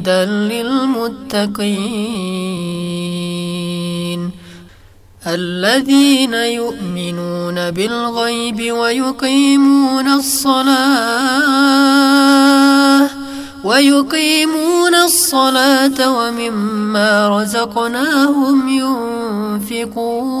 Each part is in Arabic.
هدى للمتقين الذين يؤمنون بالغيب ويقيمون الصلاة ويقيمون الصلاة ومما رزقناهم ينفقون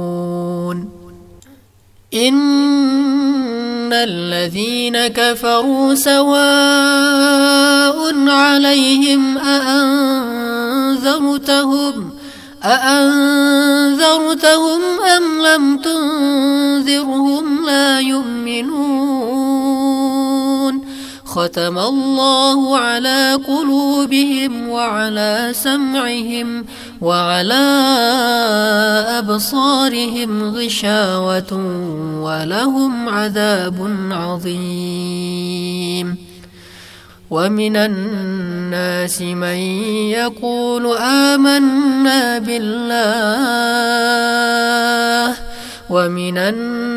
إن الذين كفروا سواء عليهم أأنذرتهم أأنذرتهم أم لم تنذرهم لا يؤمنون ختم الله على قلوبهم وعلى سمعهم وعلى أبصارهم غشاوة ولهم عذاب عظيم. ومن الناس من يقول آمنا بالله ومن الناس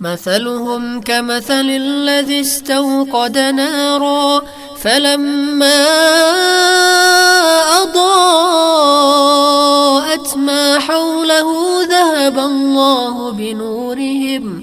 مثلهم كمثل الذي استوقد نارا فلما أضاءت ما حوله ذهب الله بنورهم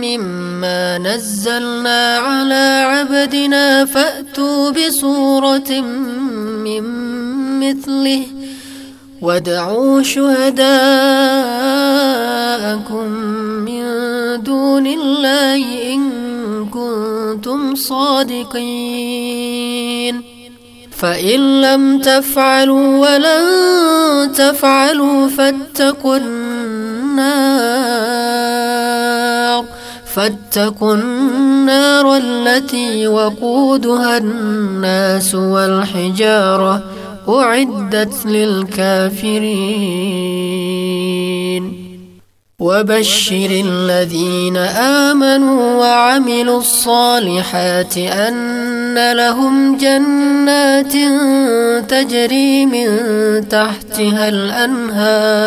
مما نزلنا على عبدنا فأتوا بصورة من مثله وادعوا شهداءكم من دون الله إن كنتم صادقين. فإن لم تفعلوا ولن تفعلوا فاتقوا النار. فاتقوا النار التي وقودها الناس والحجارة أعدت للكافرين. وبشر الذين آمنوا وعملوا الصالحات أن لهم جنات تجري من تحتها الأنهار.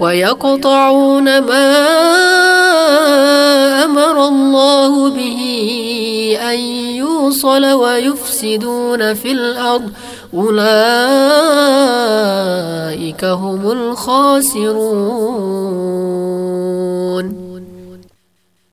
ويقطعون ما أمر الله به أن يوصل ويفسدون في الأرض. أولئك هم الخاسرون.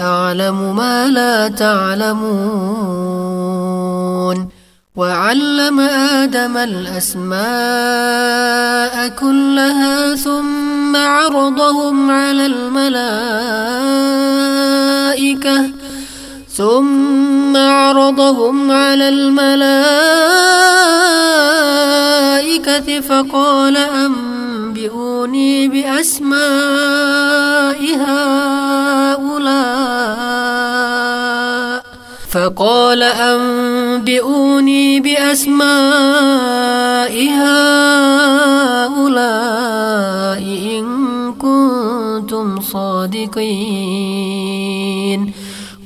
أعلم ما لا تعلمون. وعلم آدم الأسماء كلها ثم عرضهم على الملائكة. ثم عرضهم على الملائكة فقال أنبئوني بأسماء هؤلاء. فقال أنبئوني بأسماء هؤلاء إن كنتم صادقين.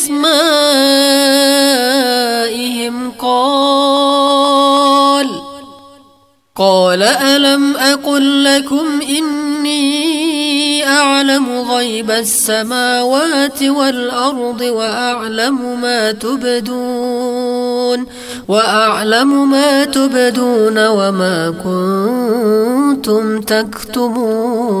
بأسمائهم قال قال ألم أقل لكم إني أعلم غيب السماوات والأرض وأعلم ما تبدون وأعلم ما تبدون وما كنتم تكتمون.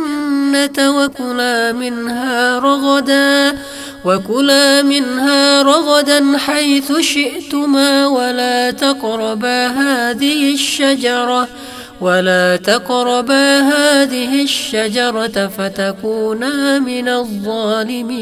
الجنة وكلا منها رغدا وكلا منها رغدا حيث شئتما ولا تقربا هذه الشجرة ولا تقربا هذه الشجرة فتكونا من الظالمين.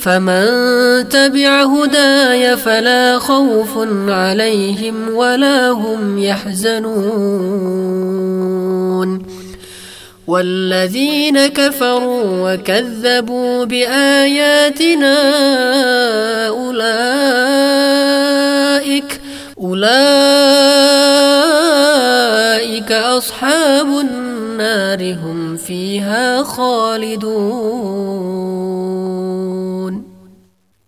فمن تبع هداي فلا خوف عليهم ولا هم يحزنون. والذين كفروا وكذبوا بآياتنا أولئك أولئك أصحاب النار هم فيها خالدون.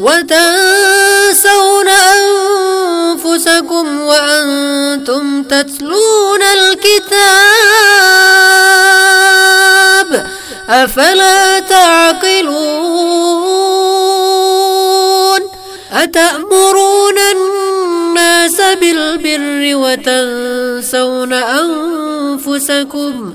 وتنسون أنفسكم وأنتم تتلون الكتاب أفلا تعقلون أتأمرون الناس بالبر وتنسون أنفسكم